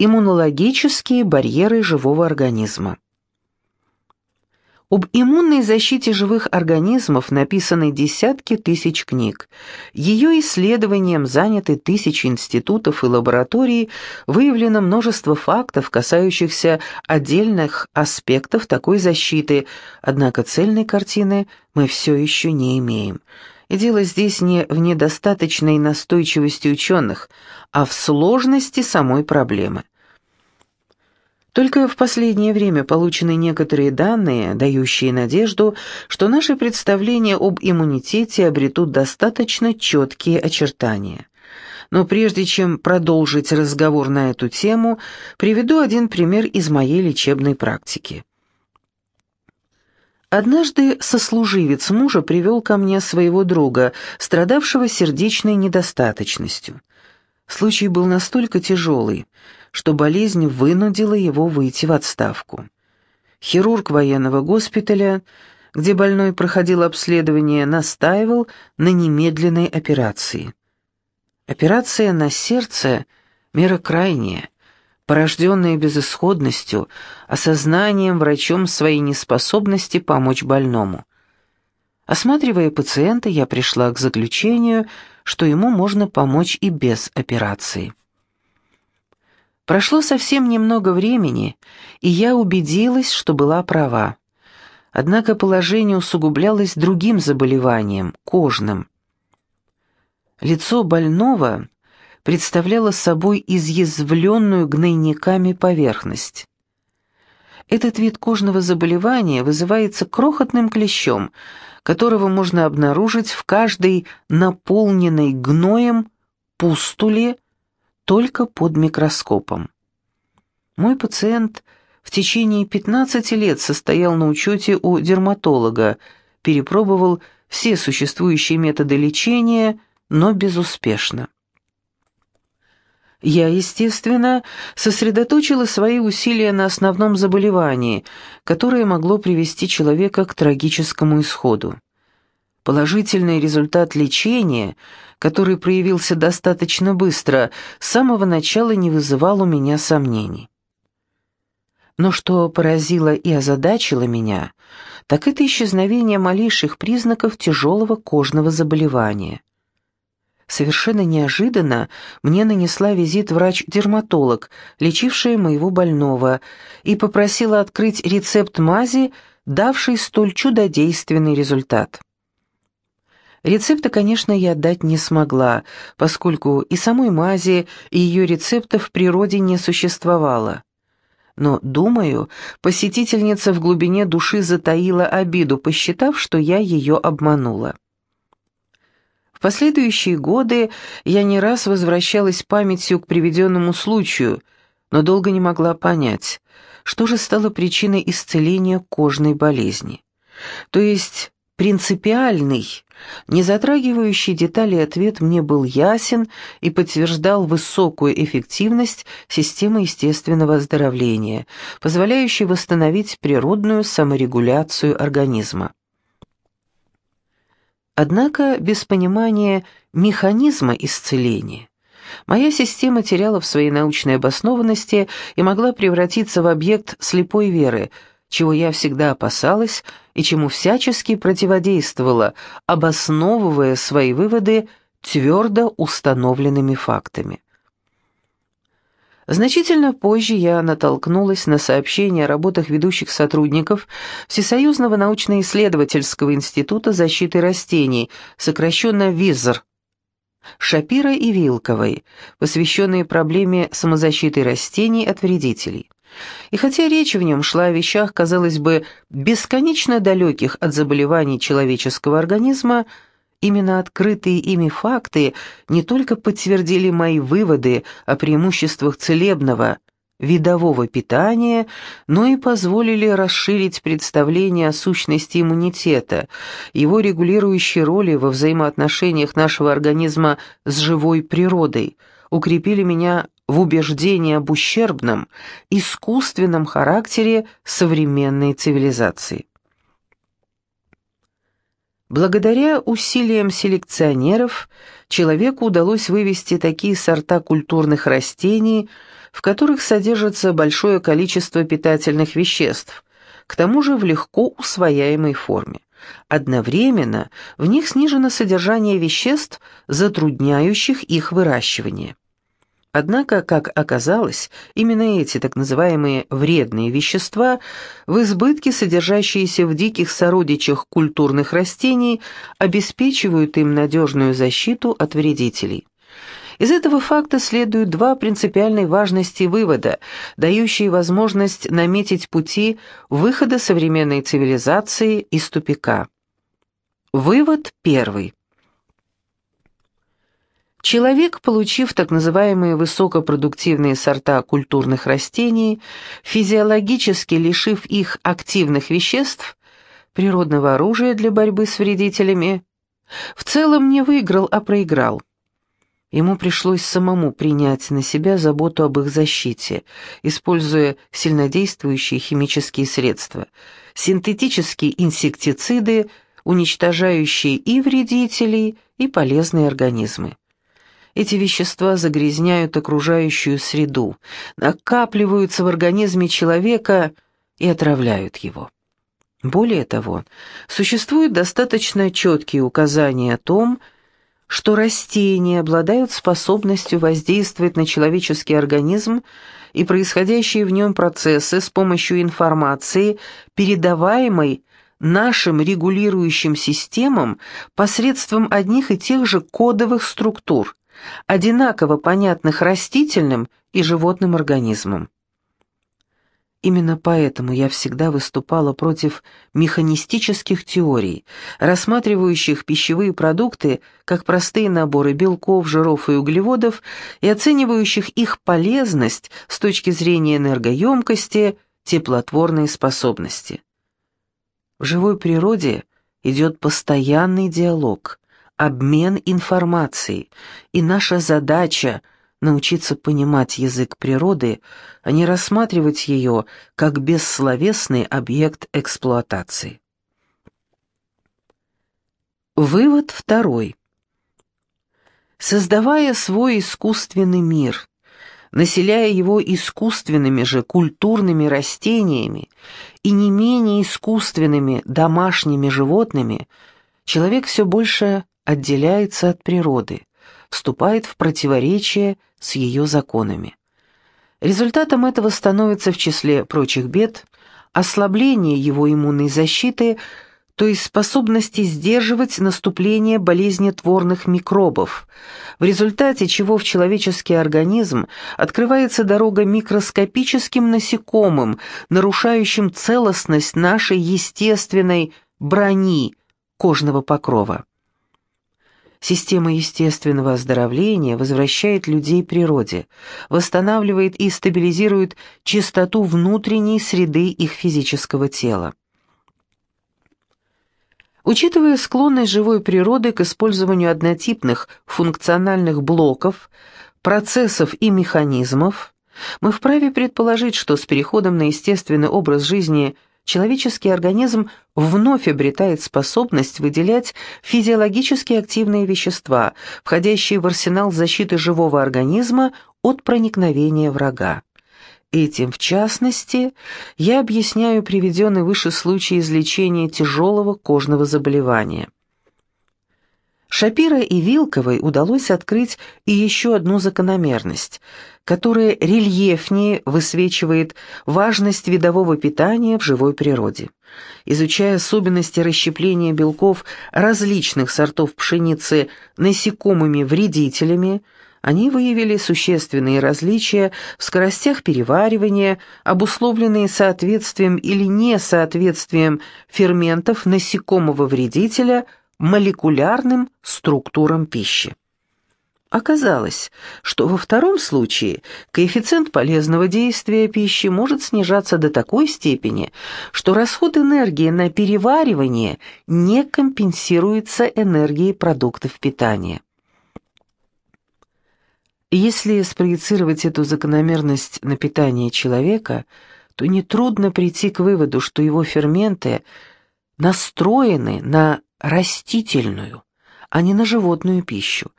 Иммунологические барьеры живого организма. Об иммунной защите живых организмов написаны десятки тысяч книг. Ее исследованием заняты тысячи институтов и лабораторий, выявлено множество фактов, касающихся отдельных аспектов такой защиты, однако цельной картины мы все еще не имеем. И дело здесь не в недостаточной настойчивости ученых, а в сложности самой проблемы. Только в последнее время получены некоторые данные, дающие надежду, что наши представления об иммунитете обретут достаточно четкие очертания. Но прежде чем продолжить разговор на эту тему, приведу один пример из моей лечебной практики. Однажды сослуживец мужа привел ко мне своего друга, страдавшего сердечной недостаточностью. Случай был настолько тяжелый, что болезнь вынудила его выйти в отставку. Хирург военного госпиталя, где больной проходил обследование, настаивал на немедленной операции. Операция на сердце – мера крайняя, порожденная безысходностью, осознанием врачом своей неспособности помочь больному. Осматривая пациента, я пришла к заключению, что ему можно помочь и без операции. Прошло совсем немного времени, и я убедилась, что была права. Однако положение усугублялось другим заболеванием – кожным. Лицо больного представляло собой изъязвленную гнойниками поверхность. Этот вид кожного заболевания вызывается крохотным клещом, которого можно обнаружить в каждой наполненной гноем пустуле только под микроскопом. Мой пациент в течение 15 лет состоял на учете у дерматолога, перепробовал все существующие методы лечения, но безуспешно. Я, естественно, сосредоточила свои усилия на основном заболевании, которое могло привести человека к трагическому исходу. Положительный результат лечения, который проявился достаточно быстро, с самого начала не вызывал у меня сомнений. Но что поразило и озадачило меня, так это исчезновение малейших признаков тяжелого кожного заболевания. Совершенно неожиданно мне нанесла визит врач-дерматолог, лечившая моего больного, и попросила открыть рецепт мази, давший столь чудодейственный результат. Рецепта, конечно, я дать не смогла, поскольку и самой мази, и ее рецепта в природе не существовало. Но, думаю, посетительница в глубине души затаила обиду, посчитав, что я ее обманула. Последующие годы я не раз возвращалась памятью к приведенному случаю, но долго не могла понять, что же стало причиной исцеления кожной болезни. То есть принципиальный, не затрагивающий детали ответ мне был ясен и подтверждал высокую эффективность системы естественного оздоровления, позволяющей восстановить природную саморегуляцию организма. Однако без понимания механизма исцеления моя система теряла в своей научной обоснованности и могла превратиться в объект слепой веры – чего я всегда опасалась и чему всячески противодействовала, обосновывая свои выводы твердо установленными фактами. Значительно позже я натолкнулась на сообщения о работах ведущих сотрудников Всесоюзного научно-исследовательского института защиты растений, сокращенно ВИЗР, Шапира и Вилковой, посвященные проблеме самозащиты растений от вредителей. И хотя речь в нем шла о вещах, казалось бы, бесконечно далеких от заболеваний человеческого организма, именно открытые ими факты не только подтвердили мои выводы о преимуществах целебного, видового питания, но и позволили расширить представление о сущности иммунитета, его регулирующей роли во взаимоотношениях нашего организма с живой природой, укрепили меня в убеждении об ущербном, искусственном характере современной цивилизации. Благодаря усилиям селекционеров человеку удалось вывести такие сорта культурных растений, в которых содержится большое количество питательных веществ, к тому же в легко усвояемой форме. Одновременно в них снижено содержание веществ, затрудняющих их выращивание. Однако, как оказалось, именно эти так называемые вредные вещества, в избытке содержащиеся в диких сородичах культурных растений, обеспечивают им надежную защиту от вредителей. Из этого факта следуют два принципиальной важности вывода, дающие возможность наметить пути выхода современной цивилизации из тупика. Вывод первый. Человек, получив так называемые высокопродуктивные сорта культурных растений, физиологически лишив их активных веществ, природного оружия для борьбы с вредителями, в целом не выиграл, а проиграл. Ему пришлось самому принять на себя заботу об их защите, используя сильнодействующие химические средства, синтетические инсектициды, уничтожающие и вредителей, и полезные организмы. Эти вещества загрязняют окружающую среду, накапливаются в организме человека и отравляют его. Более того, существуют достаточно четкие указания о том, что растения обладают способностью воздействовать на человеческий организм и происходящие в нем процессы с помощью информации, передаваемой нашим регулирующим системам посредством одних и тех же кодовых структур, одинаково понятных растительным и животным организмам. Именно поэтому я всегда выступала против механистических теорий, рассматривающих пищевые продукты как простые наборы белков, жиров и углеводов и оценивающих их полезность с точки зрения энергоемкости, теплотворной способности. В живой природе идет постоянный диалог, обмен информацией, и наша задача — научиться понимать язык природы, а не рассматривать ее как бессловесный объект эксплуатации. Вывод второй. Создавая свой искусственный мир, населяя его искусственными же культурными растениями и не менее искусственными домашними животными, человек все больше отделяется от природы, вступает в противоречие с ее законами. Результатом этого становится в числе прочих бед ослабление его иммунной защиты, то есть способности сдерживать наступление болезнетворных микробов, в результате чего в человеческий организм открывается дорога микроскопическим насекомым, нарушающим целостность нашей естественной брони кожного покрова. Система естественного оздоровления возвращает людей природе, восстанавливает и стабилизирует чистоту внутренней среды их физического тела. Учитывая склонность живой природы к использованию однотипных функциональных блоков, процессов и механизмов, мы вправе предположить, что с переходом на естественный образ жизни – человеческий организм вновь обретает способность выделять физиологически активные вещества, входящие в арсенал защиты живого организма от проникновения врага. Этим, в частности, я объясняю приведенный выше случай излечения тяжелого кожного заболевания. Шапира и Вилковой удалось открыть и еще одну закономерность, которая рельефнее высвечивает важность видового питания в живой природе. Изучая особенности расщепления белков различных сортов пшеницы насекомыми-вредителями, они выявили существенные различия в скоростях переваривания, обусловленные соответствием или несоответствием ферментов насекомого вредителя – молекулярным структурам пищи. Оказалось, что во втором случае коэффициент полезного действия пищи может снижаться до такой степени, что расход энергии на переваривание не компенсируется энергией продуктов питания. Если спроецировать эту закономерность на питание человека, то нетрудно прийти к выводу, что его ферменты настроены на растительную, а не на животную пищу,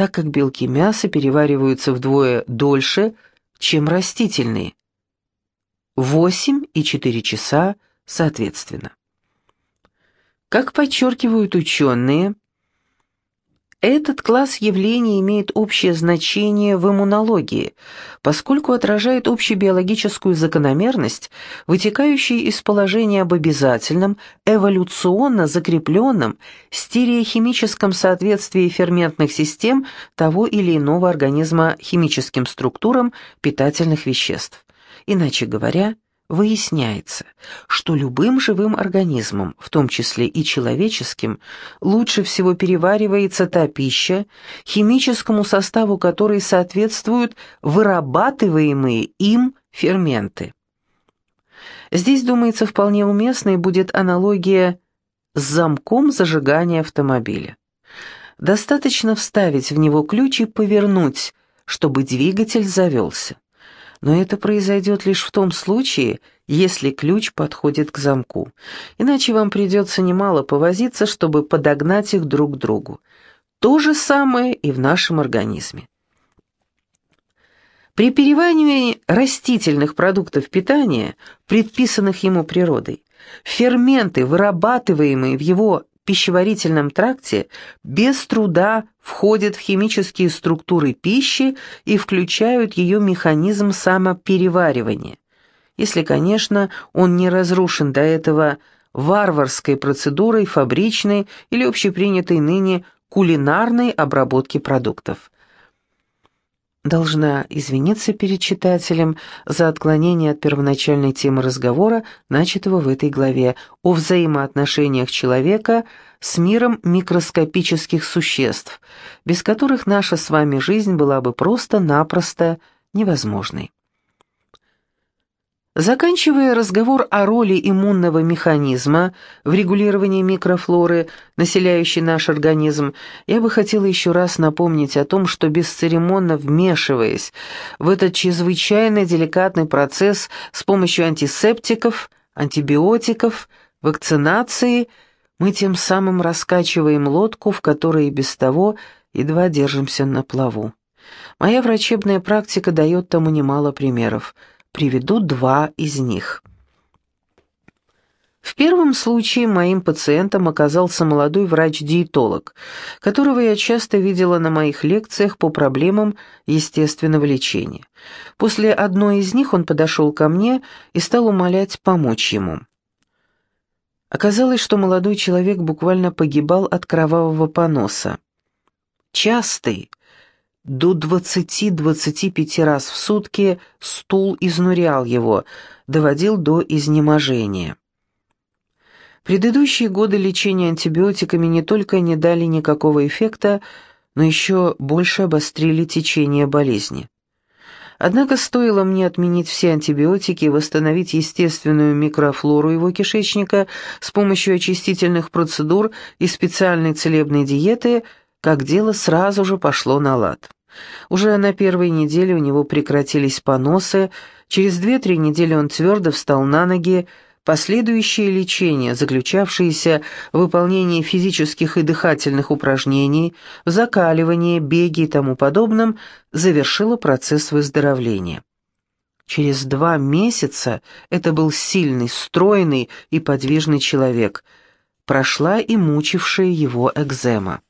так как белки мяса перевариваются вдвое дольше, чем растительные. 8 и 4 часа соответственно. Как подчеркивают ученые, этот класс явлений имеет общее значение в иммунологии, поскольку отражает общебиологическую закономерность, вытекающую из положения об обязательном, эволюционно закрепленном стереохимическом соответствии ферментных систем того или иного организма химическим структурам питательных веществ. Иначе говоря, выясняется, что любым живым организмом, в том числе и человеческим, лучше всего переваривается та пища, химическому составу которой соответствуют вырабатываемые им ферменты. Здесь, думается, вполне уместной будет аналогия с замком зажигания автомобиля. Достаточно вставить в него ключ и повернуть, чтобы двигатель завелся но это произойдет лишь в том случае, если ключ подходит к замку. Иначе вам придется немало повозиться, чтобы подогнать их друг к другу. То же самое и в нашем организме. При переваривании растительных продуктов питания, предписанных ему природой, ферменты, вырабатываемые в его пищеварительном тракте без труда входят в химические структуры пищи и включают ее механизм самопереваривания. Если, конечно, он не разрушен до этого варварской процедурой фабричной или общепринятой ныне кулинарной обработки продуктов должна извиниться перед читателем за отклонение от первоначальной темы разговора, начатого в этой главе, о взаимоотношениях человека с миром микроскопических существ, без которых наша с вами жизнь была бы просто-напросто невозможной. Заканчивая разговор о роли иммунного механизма в регулировании микрофлоры, населяющей наш организм, я бы хотела еще раз напомнить о том, что бесцеремонно вмешиваясь в этот чрезвычайно деликатный процесс с помощью антисептиков, антибиотиков, вакцинации, мы тем самым раскачиваем лодку, в которой и без того едва держимся на плаву. Моя врачебная практика дает тому немало примеров – Приведу два из них. В первом случае моим пациентом оказался молодой врач-диетолог, которого я часто видела на моих лекциях по проблемам естественного лечения. После одной из них он подошел ко мне и стал умолять помочь ему. Оказалось, что молодой человек буквально погибал от кровавого поноса. Частый, до 20-25 раз в сутки стул изнурял его, доводил до изнеможения. Предыдущие годы лечения антибиотиками не только не дали никакого эффекта, но еще больше обострили течение болезни. Однако стоило мне отменить все антибиотики и восстановить естественную микрофлору его кишечника с помощью очистительных процедур и специальной целебной диеты – как дело сразу же пошло на лад. Уже на первой неделе у него прекратились поносы, через две-три недели он твердо встал на ноги, Последующее лечение, заключавшееся в выполнении физических и дыхательных упражнений, в закаливании, беге и тому подобном, завершило процесс выздоровления. Через два месяца это был сильный, стройный и подвижный человек. Прошла и мучившая его экзема.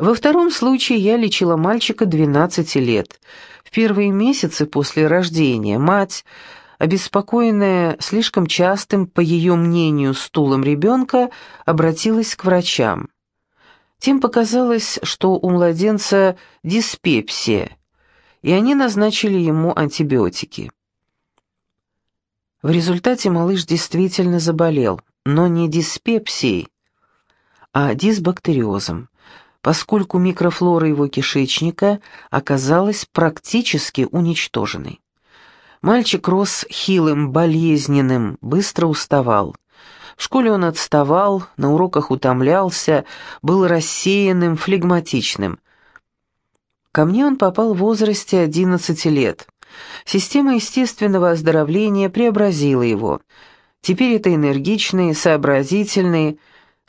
Во втором случае я лечила мальчика 12 лет. В первые месяцы после рождения мать, обеспокоенная слишком частым, по ее мнению, стулом ребенка, обратилась к врачам. Тем показалось, что у младенца диспепсия, и они назначили ему антибиотики. В результате малыш действительно заболел, но не диспепсией, а дисбактериозом поскольку микрофлора его кишечника оказалась практически уничтоженной. Мальчик рос хилым, болезненным, быстро уставал. В школе он отставал, на уроках утомлялся, был рассеянным, флегматичным. Ко мне он попал в возрасте 11 лет. Система естественного оздоровления преобразила его. Теперь это энергичный, сообразительный,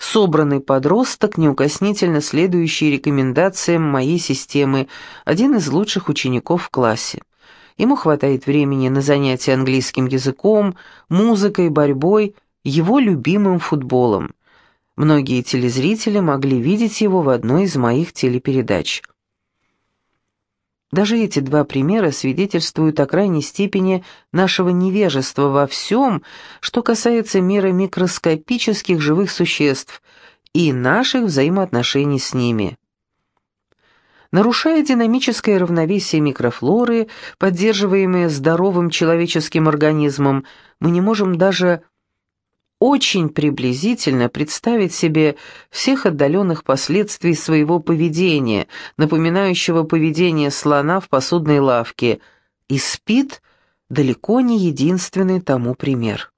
собранный подросток, неукоснительно следующий рекомендациям моей системы, один из лучших учеников в классе. Ему хватает времени на занятия английским языком, музыкой, борьбой, его любимым футболом. Многие телезрители могли видеть его в одной из моих телепередач. Даже эти два примера свидетельствуют о крайней степени нашего невежества во всем, что касается мира микроскопических живых существ и наших взаимоотношений с ними. Нарушая динамическое равновесие микрофлоры, поддерживаемое здоровым человеческим организмом, мы не можем даже очень приблизительно представить себе всех отдаленных последствий своего поведения, напоминающего поведение слона в посудной лавке, и спит далеко не единственный тому пример.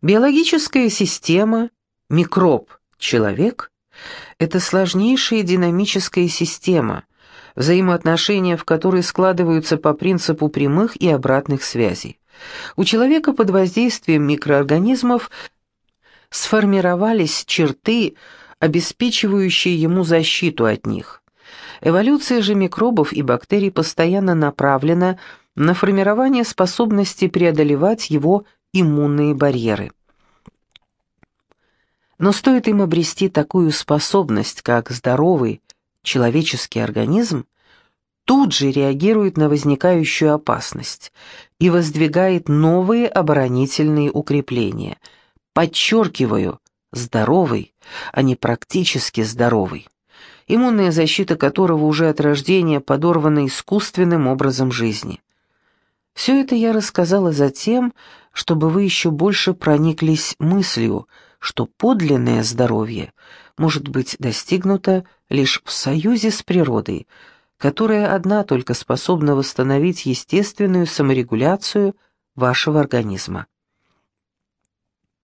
Биологическая система, микроб, человек – это сложнейшая динамическая система, взаимоотношения в которой складываются по принципу прямых и обратных связей. У человека под воздействием микроорганизмов сформировались черты, обеспечивающие ему защиту от них. Эволюция же микробов и бактерий постоянно направлена на формирование способности преодолевать его иммунные барьеры. Но стоит им обрести такую способность, как здоровый человеческий организм, тут же реагирует на возникающую опасность и воздвигает новые оборонительные укрепления. Подчеркиваю, здоровый, а не практически здоровый, иммунная защита которого уже от рождения подорвана искусственным образом жизни. Все это я рассказала за тем, чтобы вы еще больше прониклись мыслью, что подлинное здоровье может быть достигнуто лишь в союзе с природой, которая одна только способна восстановить естественную саморегуляцию вашего организма.